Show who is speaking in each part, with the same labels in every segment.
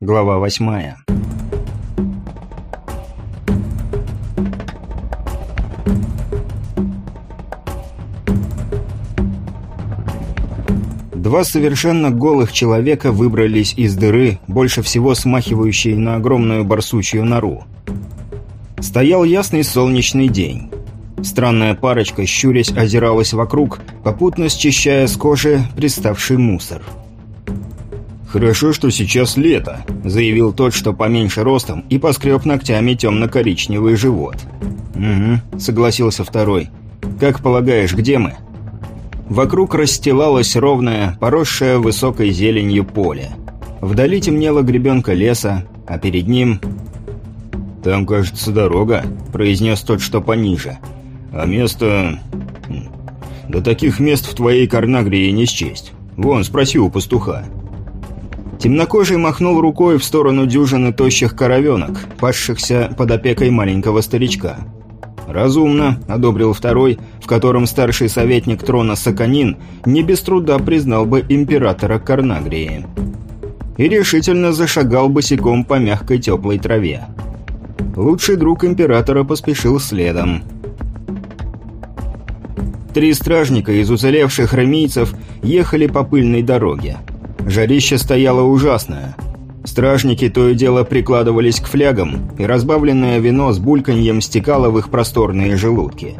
Speaker 1: Глава восьмая. Два совершенно голых человека выбрались из дыры, больше всего смахивающей на огромную барсучью нору. Стоял ясный солнечный день. Странная парочка, щурясь, озиралась вокруг, попутно счищая с кожи приставший мусор. «Хорошо, что сейчас лето», — заявил тот, что поменьше ростом, и поскреб ногтями темно-коричневый живот. «Угу», — согласился второй. «Как полагаешь, где мы?» Вокруг расстилалось ровное, поросшее высокой зеленью поле. Вдали темнела гребенка леса, а перед ним... «Там, кажется, дорога», — произнес тот, что пониже. «А место... До таких мест в твоей Карнагрии не счесть. Вон, спроси у пастуха». Темнокожий махнул рукой в сторону дюжины тощих коровенок, пасшихся под опекой маленького старичка. «Разумно», — одобрил второй, в котором старший советник трона Саканин не без труда признал бы императора Карнагрии. И решительно зашагал босиком по мягкой теплой траве. Лучший друг императора поспешил следом. Три стражника из уцелевших ремийцев ехали по пыльной дороге. Жарище стояло ужасное. Стражники то и дело прикладывались к флягам, и разбавленное вино с бульканьем стекало в их просторные желудки.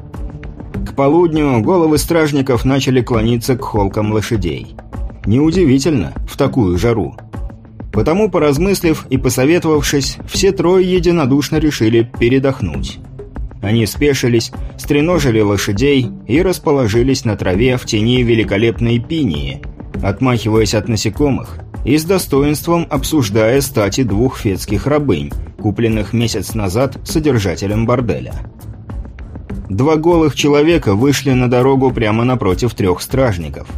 Speaker 1: К полудню головы стражников начали клониться к холкам лошадей. Неудивительно, в такую жару. Потому, поразмыслив и посоветовавшись, все трое единодушно решили передохнуть. Они спешились, стреножили лошадей и расположились на траве в тени великолепной пинии – отмахиваясь от насекомых и с достоинством обсуждая стати двух фетских рабынь, купленных месяц назад содержателем борделя. Два голых человека вышли на дорогу прямо напротив трех стражников.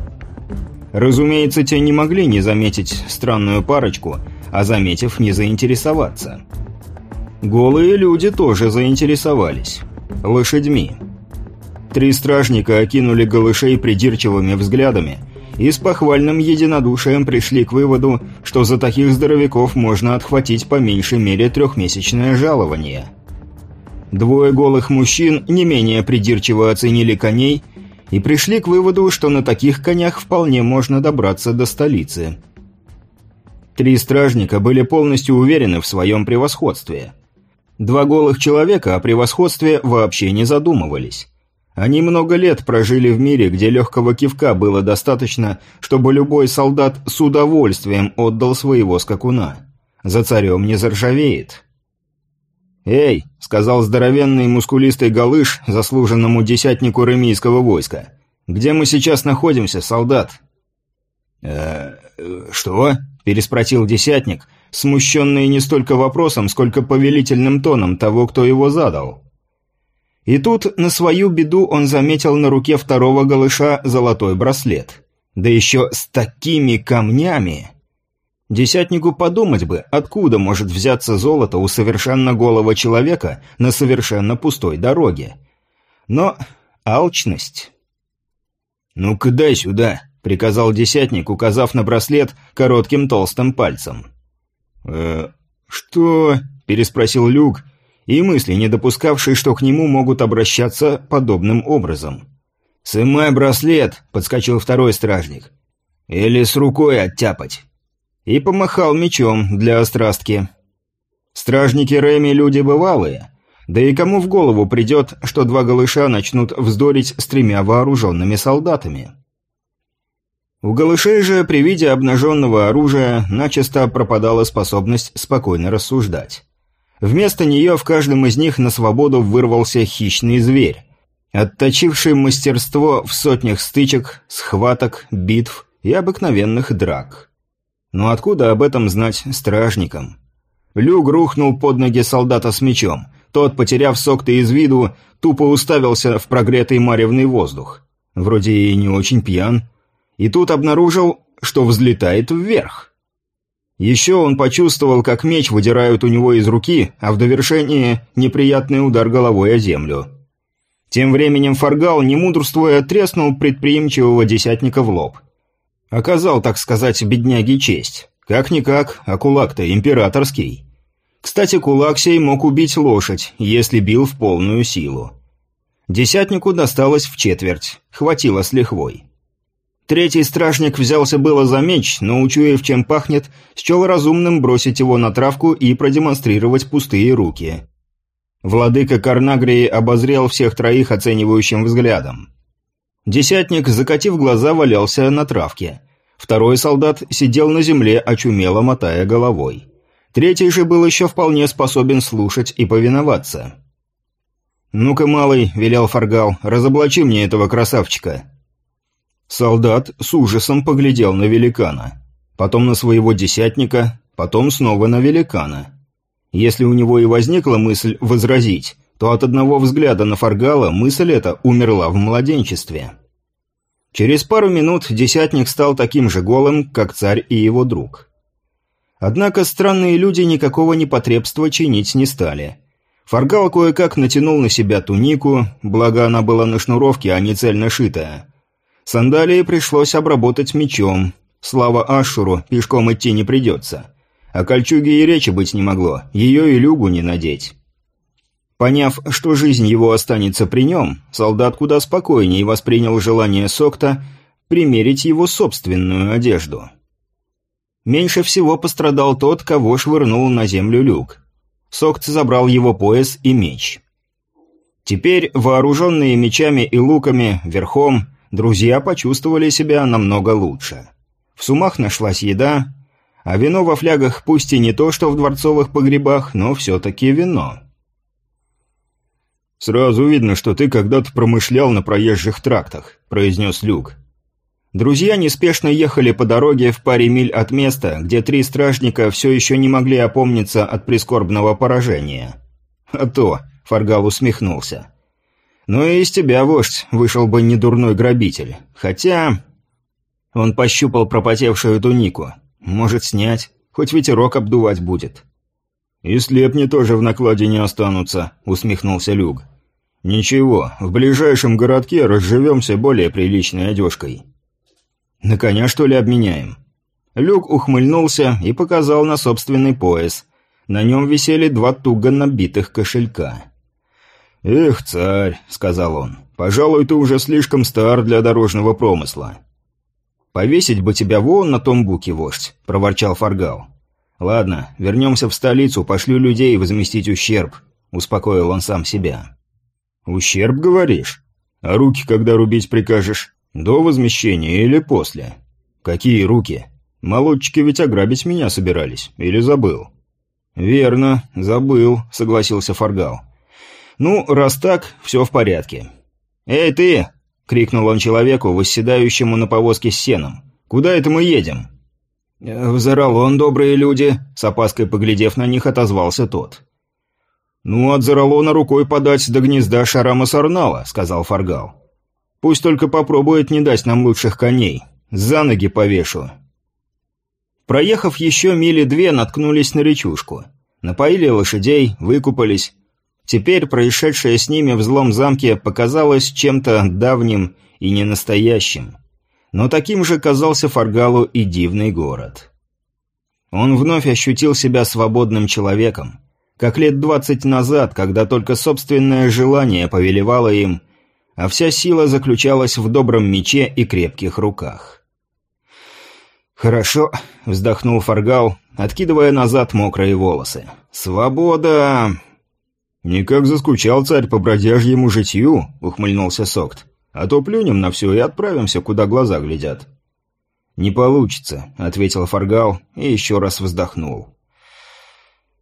Speaker 1: Разумеется, те не могли не заметить странную парочку, а заметив, не заинтересоваться. Голые люди тоже заинтересовались. Лошадьми. Три стражника окинули голышей придирчивыми взглядами – и с похвальным единодушием пришли к выводу, что за таких здоровяков можно отхватить по меньшей мере трехмесячное жалование. Двое голых мужчин не менее придирчиво оценили коней и пришли к выводу, что на таких конях вполне можно добраться до столицы. Три стражника были полностью уверены в своем превосходстве. Два голых человека о превосходстве вообще не задумывались. Они много лет прожили в мире, где легкого кивка было достаточно, чтобы любой солдат с удовольствием отдал своего скакуна. За царем не заржавеет. «Эй!» — сказал здоровенный мускулистый галыш заслуженному десятнику ремийского войска. «Где мы сейчас находимся, солдат?» «Э, что?» — переспросил десятник, смущенный не столько вопросом, сколько повелительным тоном того, кто его задал. И тут, на свою беду, он заметил на руке второго голыша золотой браслет. Да еще с такими камнями! Десятнику подумать бы, откуда может взяться золото у совершенно голого человека на совершенно пустой дороге. Но алчность... «Ну-ка дай сюда», — приказал десятник, указав на браслет коротким толстым пальцем. «Э, что?» — переспросил Люк, и мысли, не допускавшие, что к нему могут обращаться подобным образом. «Сымай браслет!» — подскочил второй стражник. «Или с рукой оттяпать!» И помахал мечом для острастки. Стражники Рэми люди бывалые, да и кому в голову придет, что два голыша начнут вздорить с тремя вооруженными солдатами? У голышей же при виде обнаженного оружия начисто пропадала способность спокойно рассуждать. Вместо нее в каждом из них на свободу вырвался хищный зверь, отточивший мастерство в сотнях стычек, схваток, битв и обыкновенных драк. Но откуда об этом знать стражникам? Люк рухнул под ноги солдата с мечом. Тот, потеряв сок-то из виду, тупо уставился в прогретый маревный воздух. Вроде и не очень пьян. И тут обнаружил, что взлетает вверх. Еще он почувствовал, как меч выдирают у него из руки, а в довершении неприятный удар головой о землю. Тем временем Фаргал, не мудрствуя, треснул предприимчивого десятника в лоб. Оказал, так сказать, бедняге честь. Как-никак, а кулак-то императорский. Кстати, кулак сей мог убить лошадь, если бил в полную силу. Десятнику досталось в четверть, хватило с лихвой. Третий стражник взялся было за меч, но, учуяв, чем пахнет, счел разумным бросить его на травку и продемонстрировать пустые руки. Владыка Карнагрии обозрел всех троих оценивающим взглядом. Десятник, закатив глаза, валялся на травке. Второй солдат сидел на земле, очумело мотая головой. Третий же был еще вполне способен слушать и повиноваться. «Ну-ка, малый», — велел Фаргал, — «разоблачи мне этого красавчика». Солдат с ужасом поглядел на великана. Потом на своего десятника, потом снова на великана. Если у него и возникла мысль возразить, то от одного взгляда на Фаргала мысль эта умерла в младенчестве. Через пару минут десятник стал таким же голым, как царь и его друг. Однако странные люди никакого непотребства чинить не стали. Фаргал кое-как натянул на себя тунику, благо она была на шнуровке, а не цельно шитая. Сандалии пришлось обработать мечом. Слава Ашуру, пешком идти не придется. А кольчуги и речи быть не могло, ее и люгу не надеть. Поняв, что жизнь его останется при нем, солдат куда спокойнее воспринял желание Сокта примерить его собственную одежду. Меньше всего пострадал тот, кого швырнул на землю люк. Сокт забрал его пояс и меч. Теперь, вооруженные мечами и луками, верхом, друзья почувствовали себя намного лучше. В сумах нашлась еда, а вино во флягах пусть и не то, что в дворцовых погребах, но все-таки вино.
Speaker 2: «Сразу видно, что ты когда-то промышлял на проезжих трактах», – произнес Люк.
Speaker 1: Друзья неспешно ехали по дороге в паре миль от места, где три стражника все еще не могли опомниться от прискорбного поражения. «А то», – Фаргал усмехнулся. «Ну и из тебя, вождь, вышел бы недурной грабитель. Хотя...» Он пощупал пропотевшую тунику. «Может, снять? Хоть ветерок обдувать будет».
Speaker 2: «И слепни тоже в накладе не останутся», — усмехнулся Люк. «Ничего, в ближайшем городке разживемся более приличной одежкой».
Speaker 1: «На коня, что ли, обменяем?» Люк ухмыльнулся и показал на собственный пояс. На нем висели два туго набитых кошелька.
Speaker 2: «Эх, царь», — сказал он, — «пожалуй, ты уже слишком стар для дорожного промысла».
Speaker 1: «Повесить бы тебя вон на том буке, вождь», — проворчал Фаргал. «Ладно, вернемся в столицу, пошлю людей возместить ущерб», — успокоил он сам себя.
Speaker 2: «Ущерб, говоришь? А руки когда рубить прикажешь? До возмещения или после?» «Какие руки? Молодчики ведь ограбить меня собирались. Или забыл?»
Speaker 1: «Верно, забыл», — согласился Фаргал. «Ну, раз так, все в порядке». «Эй, ты!» — крикнул он человеку, восседающему на повозке с сеном. «Куда это мы едем?» «В Заралон, добрые люди», — с опаской поглядев на них, отозвался тот.
Speaker 2: «Ну, от Заралона рукой подать до гнезда Шарама Сарнала», — сказал Фаргал. «Пусть только попробует не дать нам лучших коней. За ноги повешу».
Speaker 1: Проехав еще мили две, наткнулись на речушку. Напоили лошадей, выкупались. Теперь происшедшее с ними в злом замке показалось чем-то давним и ненастоящим но таким же казался Фаргалу и дивный город. Он вновь ощутил себя свободным человеком, как лет двадцать назад, когда только собственное желание повелевало им, а вся сила заключалась в добром мече и крепких руках. «Хорошо», — вздохнул Фаргал, откидывая назад мокрые волосы. «Свобода...»
Speaker 2: «Никак заскучал царь по бродяжьему житью», — ухмыльнулся Сокт. А то плюнем на все и отправимся, куда глаза глядят».
Speaker 1: «Не получится», — ответил Фаргал и еще раз вздохнул.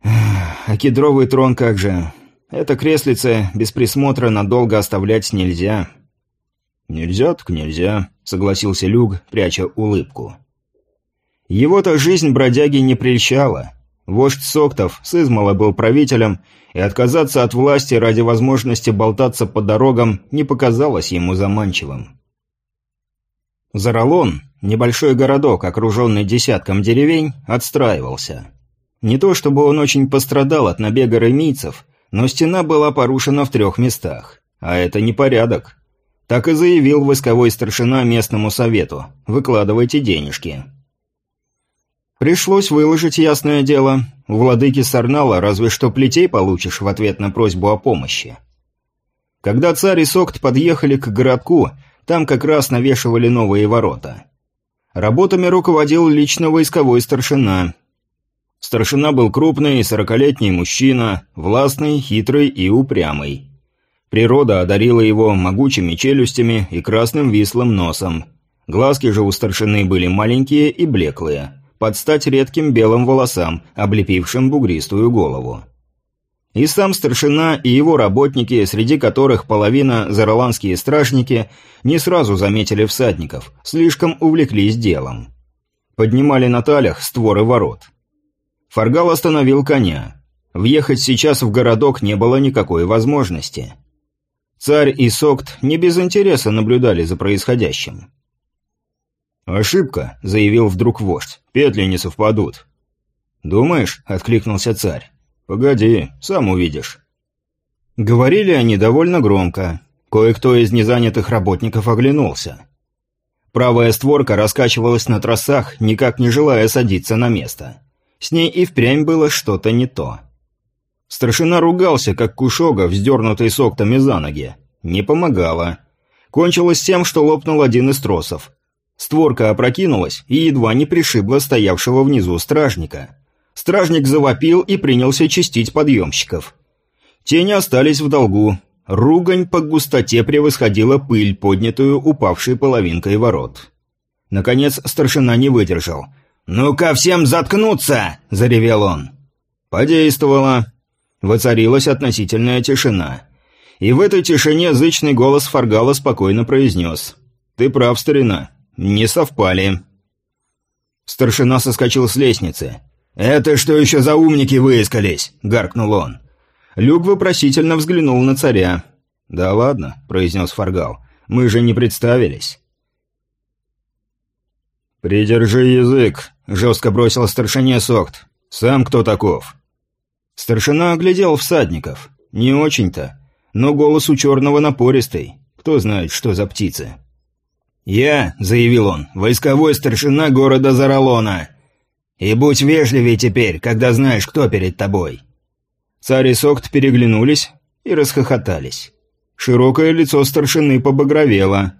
Speaker 1: «А кедровый трон как же? Это креслице без присмотра надолго оставлять нельзя».
Speaker 2: «Нельзя так нельзя», — согласился Люк, пряча улыбку.
Speaker 1: Его-то жизнь бродяги не прельщала. Вождь Соктов с измала был правителем, и отказаться от власти ради возможности болтаться по дорогам не показалось ему заманчивым. Заралон, небольшой городок, окруженный десятком деревень, отстраивался. Не то чтобы он очень пострадал от набега ремийцев, но стена была порушена в трех местах, а это не порядок. Так и заявил войсковой старшина местному совету «выкладывайте денежки». Пришлось выложить ясное дело. У владыки Сарнала разве что плетей получишь в ответ на просьбу о помощи. Когда царь и Сокт подъехали к городку, там как раз навешивали новые ворота. Работами руководил лично войсковой старшина. Старшина был крупный, сорокалетний мужчина, властный, хитрый и упрямый. Природа одарила его могучими челюстями и красным вислым носом. Глазки же у старшины были маленькие и блеклые, под стать редким белым волосам, облепившим бугристую голову. И сам старшина, и его работники, среди которых половина зароланские стражники, не сразу заметили всадников, слишком увлеклись делом. Поднимали на талях створы ворот. Фаргал остановил коня. Въехать сейчас в городок не было никакой возможности. Царь и Сокт не без интереса наблюдали за происходящим.
Speaker 2: «Ошибка», — заявил вдруг вождь. «Петли не совпадут».
Speaker 1: «Думаешь?» — откликнулся царь.
Speaker 2: «Погоди, сам увидишь».
Speaker 1: Говорили они довольно громко. Кое-кто из незанятых работников оглянулся. Правая створка раскачивалась на тросах, никак не желая садиться на место. С ней и впрямь было что-то не то. Старшина ругался, как кушога, вздернутый соктами за ноги. Не помогало. Кончилось тем, что лопнул один из тросов. Створка опрокинулась и едва не пришибла стоявшего внизу стражника. Стражник завопил и принялся чистить подъемщиков. Те не остались в долгу. Ругань по густоте превосходила пыль, поднятую упавшей половинкой ворот. Наконец старшина не выдержал. «Ну-ка всем заткнуться!» – заревел он. Подействовало. Воцарилась относительная тишина. И в этой тишине зычный голос Фаргала спокойно произнес. «Ты прав, старина. Не совпали». Старшина соскочил с лестницы. «Это что еще за умники выискались?» – гаркнул он. Люк вопросительно взглянул на царя. «Да ладно», – произнес Фаргал. «Мы же не представились».
Speaker 2: «Придержи язык», – жестко бросил старшине Сокт. «Сам кто таков?»
Speaker 1: Старшина оглядел всадников. Не очень-то. Но голос у черного напористый. Кто знает, что за птицы. «Я», — заявил он, — «войсковой старшина города Заралона. И будь вежливее теперь, когда знаешь, кто перед тобой». Царь и Сокт переглянулись и расхохотались. Широкое лицо старшины побагровело.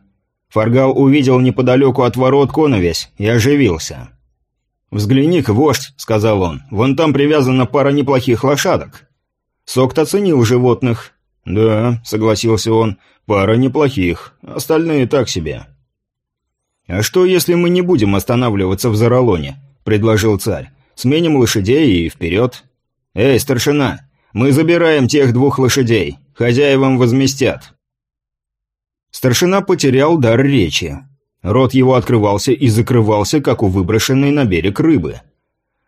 Speaker 1: Фаргал увидел неподалеку от ворот коновесь и оживился. «Взгляни-ка, вождь», — сказал он, — «вон там привязана пара неплохих лошадок». Сокт оценил животных. «Да», — согласился он, — «пара неплохих, остальные так себе». «А что, если мы не будем останавливаться в Заралоне?» — предложил царь. «Сменим лошадей и вперед». «Эй, старшина, мы забираем тех двух лошадей. Хозяевам возместят». Старшина потерял дар речи. Рот его открывался и закрывался, как у выброшенной на берег рыбы.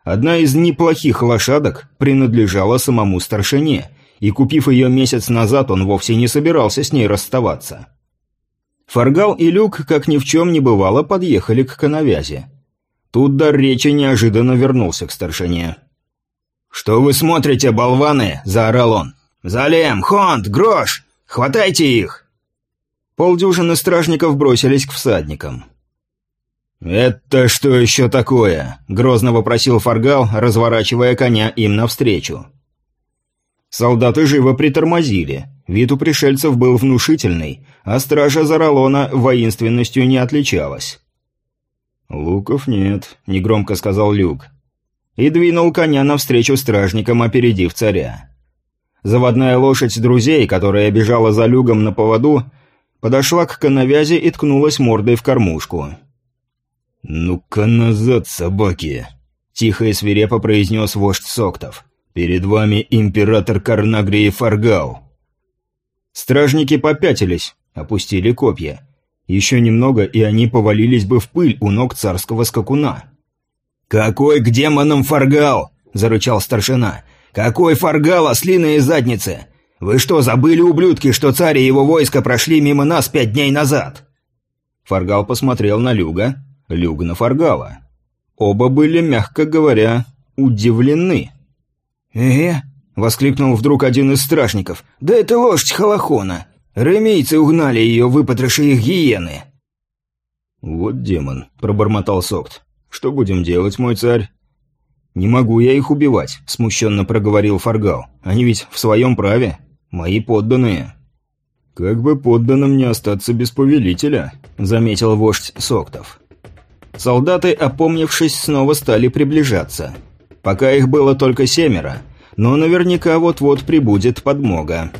Speaker 1: Одна из неплохих лошадок принадлежала самому старшине, и, купив ее месяц назад, он вовсе не собирался с ней расставаться. Фаргал и Люк, как ни в чем не бывало, подъехали к коновязи. Тут дар речи неожиданно вернулся к старшине. «Что вы смотрите, болваны?» – заорал он. «Залем! Хонт! Грош! Хватайте их!» Полдюжины стражников бросились к всадникам. «Это что еще такое?» – грозно вопросил Фаргал, разворачивая коня им навстречу. Солдаты живо притормозили. Вид у пришельцев был внушительный, а стража Заралона воинственностью не отличалась. «Луков нет», — негромко сказал Люк. И двинул коня навстречу стражникам, опередив царя. Заводная лошадь друзей, которая бежала за Люгом на поводу, подошла к коновязи и ткнулась мордой в кормушку.
Speaker 2: «Ну-ка назад, собаки!» — тихо и свирепо произнес вождь Соктов. «Перед вами император Карнагрии Фаргал!»
Speaker 1: Стражники попятились, опустили копья. Еще немного, и они повалились бы в пыль у ног царского скакуна. «Какой к демонам фаргал?» – зарычал старшина. «Какой фаргал, ослиные задницы? Вы что, забыли, ублюдки, что царь и его войско прошли мимо нас пять дней назад?» Фаргал посмотрел на Люга, Люг на Фаргала. Оба были, мягко говоря, удивлены. «Э?» – воскликнул вдруг один из стражников. «Да это лошадь Халахона! Ремейцы угнали ее, выпотроши их гиены!»
Speaker 2: «Вот демон», — пробормотал Сокт. «Что будем делать, мой царь?»
Speaker 1: «Не могу я их убивать», — смущенно проговорил Фаргал. «Они ведь в своем праве. Мои подданные».
Speaker 2: «Как бы подданным не остаться без повелителя», — заметил вождь Соктов.
Speaker 1: Солдаты, опомнившись, снова стали приближаться. Пока их было только семеро, но наверняка вот-вот прибудет подмога.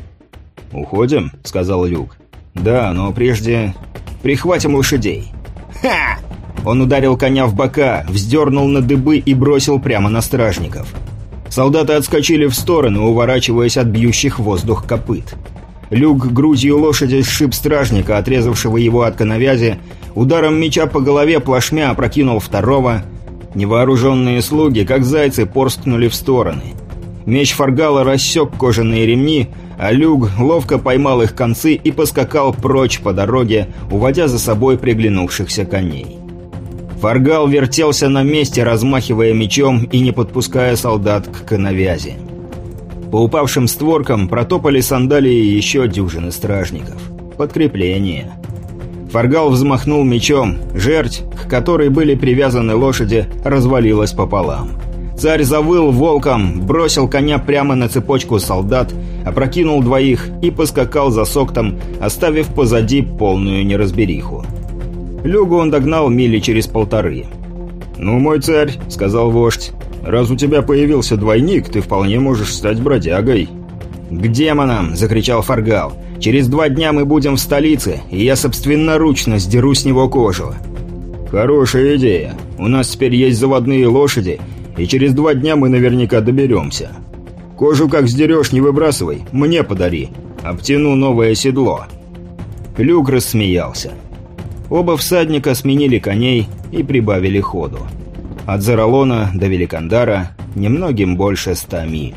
Speaker 2: «Уходим?» — сказал Люк.
Speaker 1: «Да, но прежде прихватим лошадей». «Ха!» Он ударил коня в бока, вздернул на дыбы и бросил прямо на стражников. Солдаты отскочили в стороны, уворачиваясь от бьющих воздух копыт. Люк грудью лошади сшиб стражника, отрезавшего его от коновязи, ударом меча по голове плашмя опрокинул второго. Невооруженные слуги, как зайцы, порскнули в стороны. Меч Фаргала рассек кожаные ремни, а Люк ловко поймал их концы и поскакал прочь по дороге, уводя за собой приглянувшихся коней. Фаргал вертелся на месте, размахивая мечом и не подпуская солдат к коновязи. По упавшим створкам протопали сандалии еще дюжины стражников. Подкрепление. Фаргал взмахнул мечом, жерть, к которой были привязаны лошади, развалилась пополам. Царь завыл волком, бросил коня прямо на цепочку солдат, опрокинул двоих и поскакал за соктом, оставив позади полную неразбериху. Люгу он догнал мили через полторы.
Speaker 2: «Ну, мой царь», — сказал вождь, — «раз у тебя появился двойник, ты вполне можешь стать бродягой».
Speaker 1: «К демонам!» — закричал Фаргал. «Через два дня мы будем в столице, и я собственноручно сдеру с него кожу».
Speaker 2: «Хорошая идея. У нас теперь есть заводные лошади, и через два дня мы наверняка доберемся. Кожу как сдерешь, не выбрасывай, мне подари. Обтяну новое седло».
Speaker 1: Люк рассмеялся. Оба всадника сменили коней и прибавили ходу. От Заралона до Великандара немногим больше ста миль.